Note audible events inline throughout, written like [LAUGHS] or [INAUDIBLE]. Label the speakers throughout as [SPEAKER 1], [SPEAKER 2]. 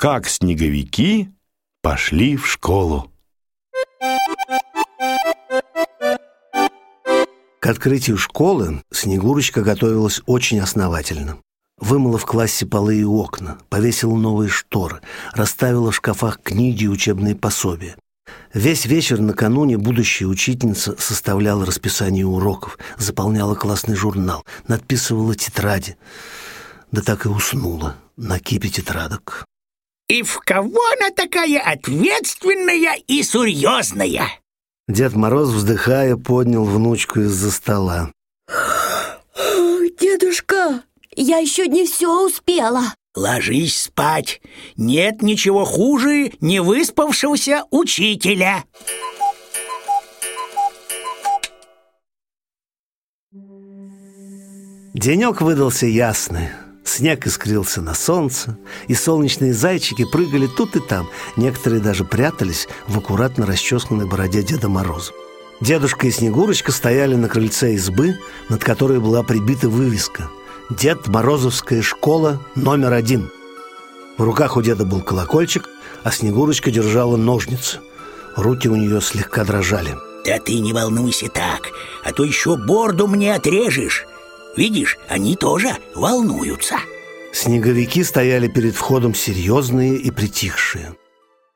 [SPEAKER 1] Как снеговики пошли в школу.
[SPEAKER 2] К открытию школы Снегурочка готовилась очень основательно. Вымыла в классе полы и окна, повесила новые шторы, расставила в шкафах книги и учебные пособия. Весь вечер накануне будущая учительница составляла расписание уроков, заполняла классный журнал, надписывала тетради. Да так и уснула на кипе тетрадок.
[SPEAKER 3] И в кого она такая ответственная и серьезная?
[SPEAKER 2] Дед Мороз, вздыхая, поднял внучку из-за стола. [GASPS]
[SPEAKER 4] Дедушка, я еще не все успела.
[SPEAKER 3] Ложись спать. Нет ничего хуже невыспавшегося учителя.
[SPEAKER 2] Денек выдался ясный. Снег искрился на солнце, и солнечные зайчики прыгали тут и там. Некоторые даже прятались в аккуратно расчесанной бороде Деда Мороза. Дедушка и Снегурочка стояли на крыльце избы, над которой была прибита вывеска «Дед Морозовская школа номер один». В руках у деда был колокольчик, а Снегурочка держала ножницы. Руки у нее слегка дрожали.
[SPEAKER 3] Да ты не волнуйся так, а то еще борду мне отрежешь. Видишь, они тоже волнуются.
[SPEAKER 2] Снеговики стояли перед входом серьезные и притихшие.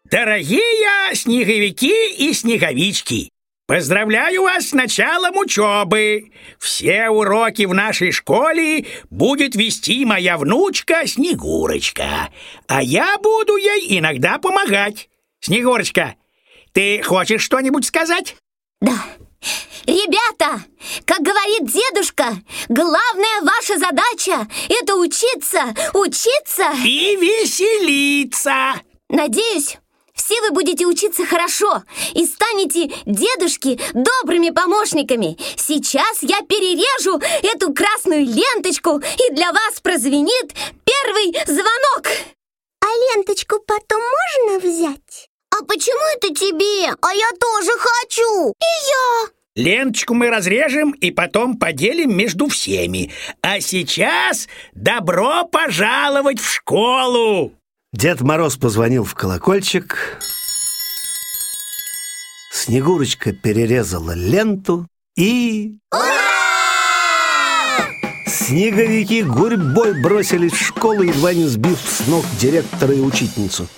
[SPEAKER 3] Дорогие снеговики и снеговички, поздравляю вас с началом учебы. Все уроки в нашей школе будет вести моя внучка Снегурочка, а я буду ей иногда помогать. Снегурочка, ты хочешь что-нибудь сказать?
[SPEAKER 4] Да. Ребята, как говорит дедушка, главная ваша задача – это учиться, учиться
[SPEAKER 3] И веселиться.
[SPEAKER 4] Надеюсь, все вы будете учиться хорошо и станете дедушки добрыми помощниками. Сейчас я перережу эту красную ленточку, и для вас прозвенит первый звонок.
[SPEAKER 5] А ленточку потом можно взять?
[SPEAKER 4] А почему это тебе? А я тоже хочу. И я.
[SPEAKER 3] Ленточку мы разрежем и потом поделим между всеми. А сейчас добро пожаловать в школу!
[SPEAKER 2] Дед Мороз позвонил в колокольчик. Снегурочка перерезала ленту и... Снеговики гурьбой бросились в школу, едва не сбив с ног директора и учительницу.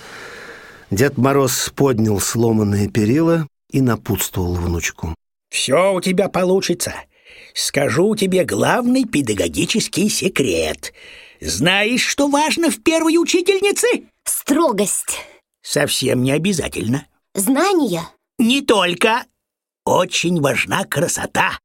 [SPEAKER 2] Дед Мороз поднял сломанные перила и напутствовал внучку.
[SPEAKER 3] Все у тебя получится. Скажу тебе главный педагогический секрет. Знаешь, что важно в первой учительнице?
[SPEAKER 4] Строгость.
[SPEAKER 3] Совсем не обязательно.
[SPEAKER 4] Знания.
[SPEAKER 3] Не только. Очень важна красота.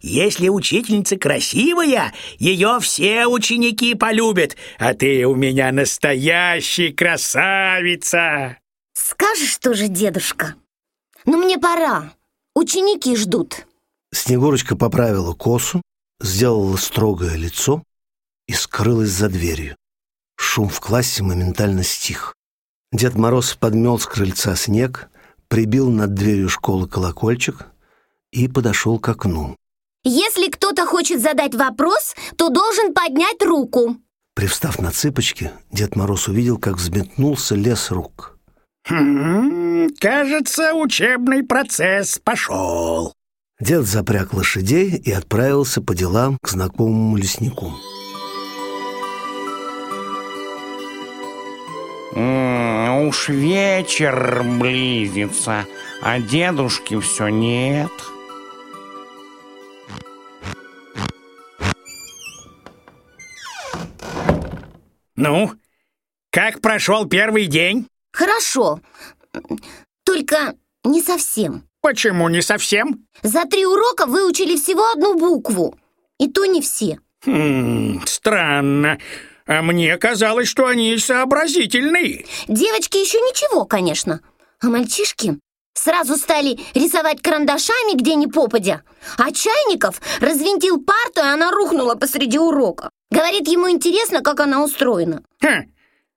[SPEAKER 3] Если учительница красивая, ее все ученики полюбят, а ты у меня настоящий красавица.
[SPEAKER 4] Скажешь тоже, дедушка? Но мне пора. Ученики ждут.
[SPEAKER 2] Снегурочка поправила косу, сделала строгое лицо и скрылась за дверью. Шум в классе моментально стих. Дед Мороз подмел с крыльца снег, прибил над дверью школы колокольчик и подошел к окну.
[SPEAKER 4] Если кто-то хочет задать вопрос, то должен поднять руку.
[SPEAKER 2] Привстав на цыпочки, Дед Мороз увидел, как взметнулся лес рук.
[SPEAKER 3] Хм, кажется, учебный процесс пошел.
[SPEAKER 2] Дед запряг лошадей и отправился по делам к знакомому леснику.
[SPEAKER 6] М, Уж вечер близится, а дедушки все нет.
[SPEAKER 3] Ну, как прошел первый день?
[SPEAKER 4] Хорошо. Только не совсем.
[SPEAKER 3] Почему не совсем?
[SPEAKER 4] За три урока выучили всего одну букву. И то не все.
[SPEAKER 3] Хм, странно. А мне казалось, что они сообразительные.
[SPEAKER 4] Девочки еще ничего, конечно. А мальчишки сразу стали рисовать карандашами где ни попадя. А Чайников развинтил парту, и она рухнула посреди урока. Говорит, ему интересно, как она устроена.
[SPEAKER 3] Хм,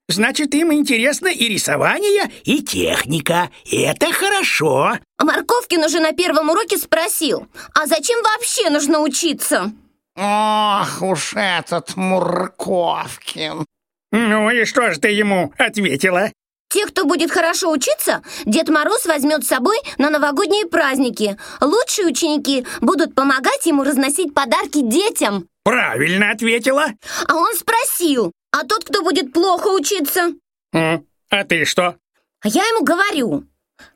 [SPEAKER 3] значит, им интересно и рисование, и техника. Это хорошо.
[SPEAKER 4] А Морковкин уже на первом уроке спросил, а зачем вообще нужно учиться?
[SPEAKER 6] Ох уж этот Мурковкин.
[SPEAKER 3] Ну и что же ты ему ответила?
[SPEAKER 4] Те, кто будет хорошо учиться, Дед Мороз возьмет с собой на новогодние праздники. Лучшие ученики будут помогать ему разносить подарки детям.
[SPEAKER 3] Правильно ответила.
[SPEAKER 4] А он спросил, а тот, кто будет плохо учиться?
[SPEAKER 3] А ты что?
[SPEAKER 4] А я ему говорю,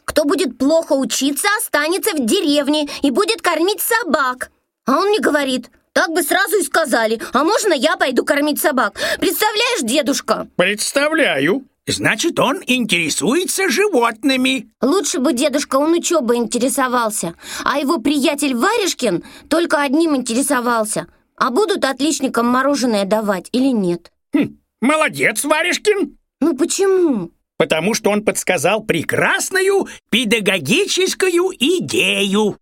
[SPEAKER 4] кто будет плохо учиться, останется в деревне и будет кормить собак. А он мне говорит, так бы сразу и сказали, а можно я пойду кормить собак? Представляешь, дедушка?
[SPEAKER 3] Представляю. Значит, он интересуется животными.
[SPEAKER 4] Лучше бы дедушка он учебой интересовался, а его приятель Варежкин только одним интересовался. А будут отличникам мороженое давать или нет?
[SPEAKER 3] Хм, молодец, Варежкин.
[SPEAKER 4] Ну почему?
[SPEAKER 3] Потому что он подсказал прекрасную педагогическую идею.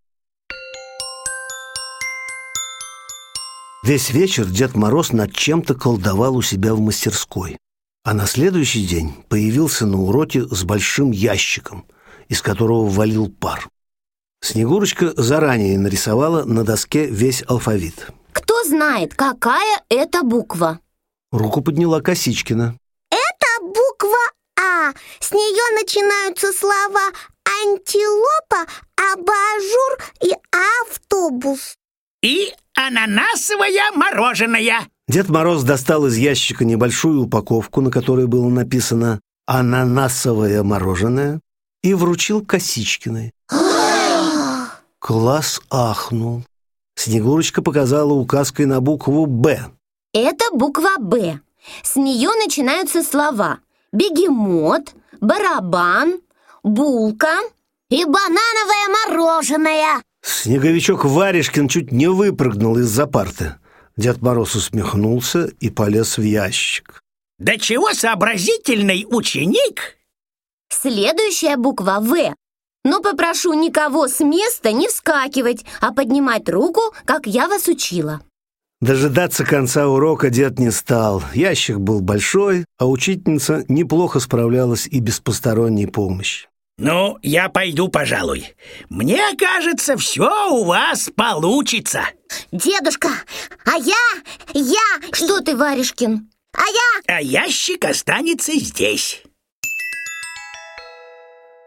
[SPEAKER 2] Весь вечер Дед Мороз над чем-то колдовал у себя в мастерской. А на следующий день появился на уроке с большим ящиком, из которого валил пар. Снегурочка заранее нарисовала на доске весь алфавит.
[SPEAKER 4] Кто знает, какая это буква?
[SPEAKER 2] Руку подняла Косичкина.
[SPEAKER 5] Это буква А. С нее начинаются слова антилопа, абажур и автобус.
[SPEAKER 3] И ананасовое мороженое.
[SPEAKER 2] Дед Мороз достал из ящика небольшую упаковку, на которой было написано «Ананасовое мороженое» и вручил Косичкиной. [GASPS] Класс ахнул. Снегурочка показала указкой на букву «Б».
[SPEAKER 4] Это буква «Б». С нее начинаются слова бегемот, барабан, булка и банановое мороженое.
[SPEAKER 2] Снеговичок Варежкин чуть не выпрыгнул из-за парты. Дед Мороз усмехнулся и полез в ящик.
[SPEAKER 3] Да чего сообразительный ученик?
[SPEAKER 4] Следующая буква «В». Но попрошу никого с места не вскакивать, а поднимать руку, как я вас учила.
[SPEAKER 2] Дожидаться конца урока дед не стал. Ящик был большой, а учительница неплохо справлялась и без посторонней помощи.
[SPEAKER 3] Ну, я пойду, пожалуй. Мне кажется, все у вас получится.
[SPEAKER 5] Дедушка, а я, я,
[SPEAKER 4] Что ты, Варежкин?
[SPEAKER 5] а я...
[SPEAKER 3] А ящик останется здесь.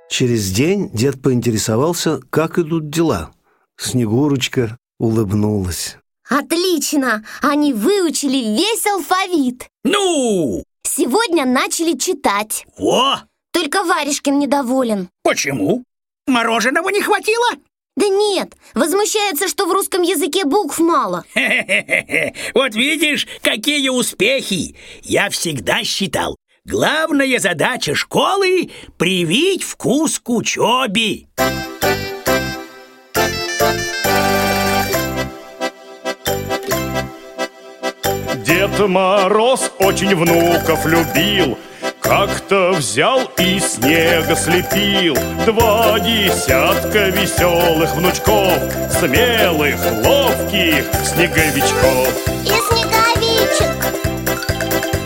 [SPEAKER 2] Через день дед поинтересовался, как идут дела. Снегурочка улыбнулась.
[SPEAKER 4] Отлично! Они выучили весь алфавит.
[SPEAKER 3] Ну,
[SPEAKER 4] Сегодня начали читать.
[SPEAKER 3] во!
[SPEAKER 4] Только Варежкин недоволен.
[SPEAKER 3] Почему? Мороженого не хватило?
[SPEAKER 4] Да нет, возмущается, что в русском языке букв мало. [LAUGHS]
[SPEAKER 3] Хе-хе-хе. Вот видишь, какие успехи! Я всегда считал, главная задача школы — привить вкус к учебе.
[SPEAKER 7] Мороз очень внуков любил Как-то взял и снега слепил. Два десятка веселых внучков Смелых, ловких снеговичков.
[SPEAKER 5] И снеговичек.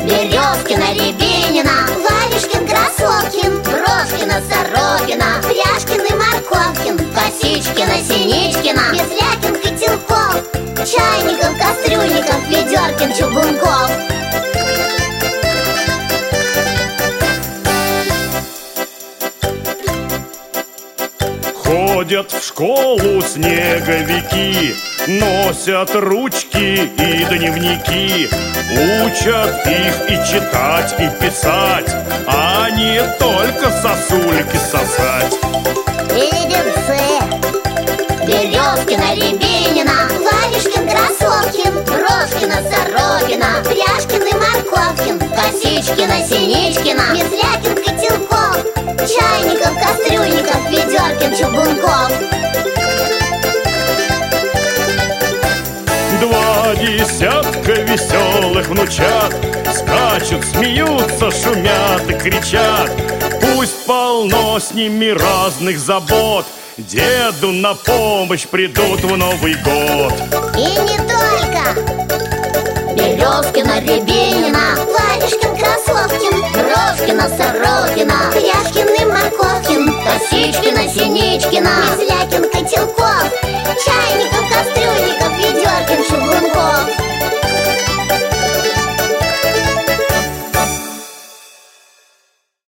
[SPEAKER 5] Березкина, Рябинина Варежкин, Красоткин Брошкина, Сорокина Пряжкин Морковкин Косичкина, Синичкина Безлякин, Котелков Чайников, Кастрюльников Ведеркин, Чугунков.
[SPEAKER 7] Ходят в школу снеговики Носят ручки и дневники Учат их и читать, и писать А не только сосульки сосать.
[SPEAKER 5] Леденцы Березкина, Рябинина Варежкин, Красоткин Брошкина, Сорокина Пряжкин и Морковкин Косичкина, Синичкина Безлякин, Котелков Чайников, Кастрюльников Ведеркин, Чугунков
[SPEAKER 7] Два десятка веселых внучат Скачут, смеются, шумят и кричат. Пусть полно с ними разных забот Деду на помощь придут в Новый год.
[SPEAKER 5] И не только. Березкина, Рябинина Варежкин,